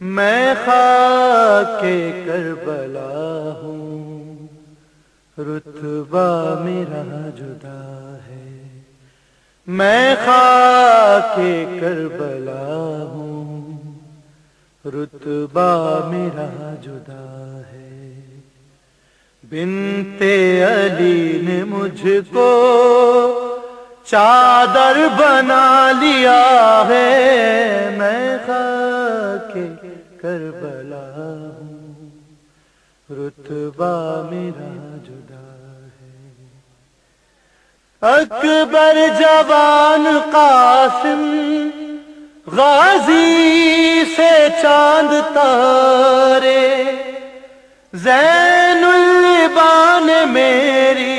میں خاک کربلا ہوں۔ رتبہ میرا جدا ہے۔ میں خاک کربلا ہوں۔ رتبہ میرا جدا ہے۔ بنتے علی نے مجھ کو چادر بنا لیا ہے۔ میں خاک کربلا ہوں۔ رتبہ میرا جدا ہے۔ اکبر جوان قاسم غازی سے چاند تارے۔ زین البان میری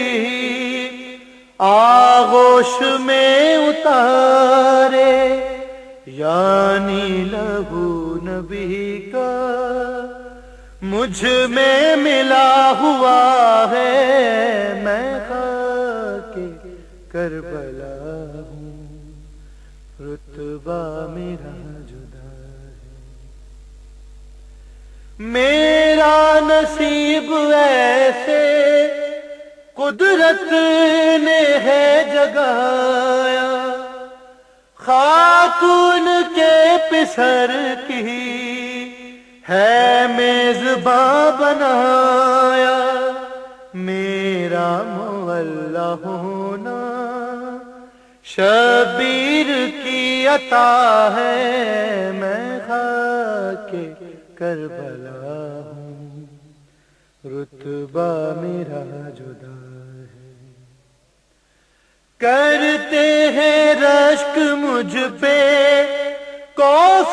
آغوش میں اتارے۔ یعنی لہو مجھ میں ملا ہوا ہے، میں خاک کربلا ہوں۔ رتبہ میرا جدا ہے۔ میرا نصیب ایسے قدرت نے ہے جگایا۔ خاتون کے پسر کی ہے میزباں بنایا، میرا مولا ہونا۔ شبیر کی عطا ہے، میں خاک کربلا ہوں۔ رتبہ میرا جدا ہے۔ کرتے ہیں رشک مجھ پہ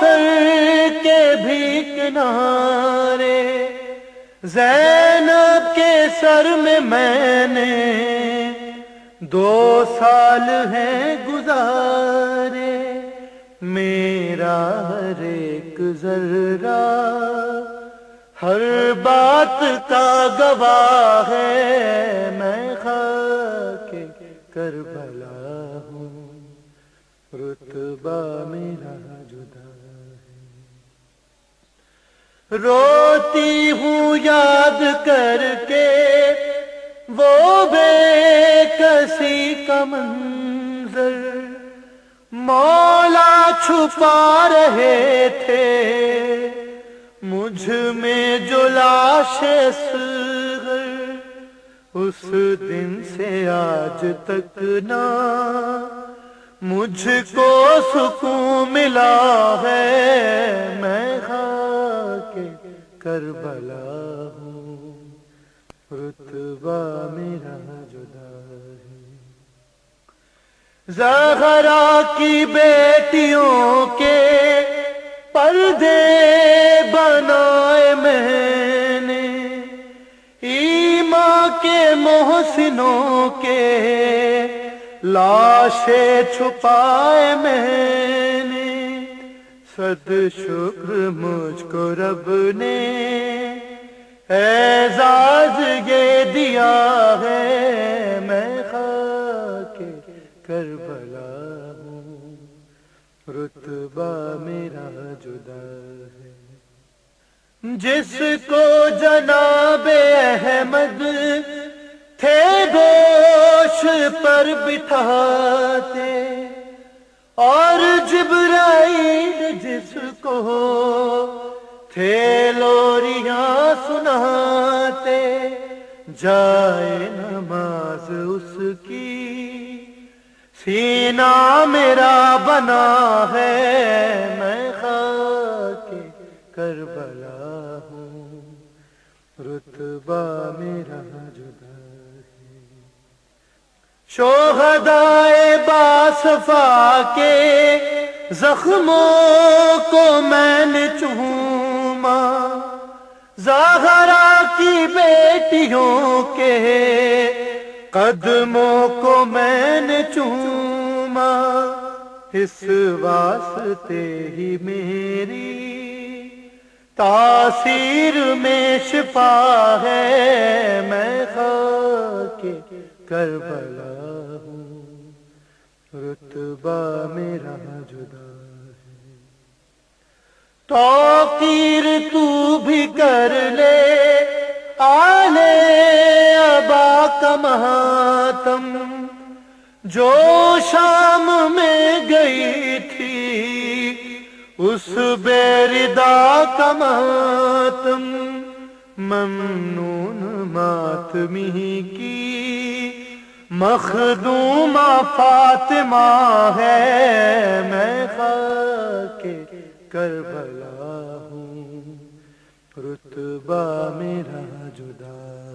کوثر کے بھی کنارے۔ زینب کے سر میں میں نے دو سال ہیں گزارے۔ میرا ہر ایک ذرہ ہر بات کا گواہ ہے۔ میں خاک کربلا ہوں۔ رتبہ میرا جدا روتی ہوں یاد کر کے، وہ بے کسی کا منظر۔ مولا چھپا رہے تھے، مجھ میں جو لاش اس دن سے آج تک نہ مجھ کو سکون ملا ہے۔ کربلا ہوں۔ رتبہ میرا جدا ہے۔ زہرا کی بیٹیوں کے پردے بنائے میں نے۔ ایما کے محسنوں کے لاشیں چھپائے میں نے صد شکر مجھ کو رب نے۔ اعزاز یہ دیا ہے، میں خاک کربلا ہوں۔ رتبہ میرا جدا ہے۔ جس کو جناب احمد تھے گوش پر بٹھاتے اور جبرائیل جس کو تھے لوریاں سناتے، جائے نماز اس کی۔ سینہ میرا بنا ہے، میں خاک کربلا ہوں۔ رتبہ میرا جدا ہے شوہدائے باصفا کے زخموں کو میں نے چوما زہرا کی بیٹیوں کے قدموں کو میں نے چوما اس واسطے ہی میری تاثیر میں شفا ہے میں خاک کربلا ہوں۔ رتبہ میرا جدا ہے۔ توقیر تو بھی کر لے۔ آلے ابا کا مہاتم۔ جو شام میں گئی تھی، اس بیردا کا ماتم ممنون ماتمی کی مخدومہ فاطمہ ہے میں خاک کربلا ہوں۔ رتبہ میرا جدا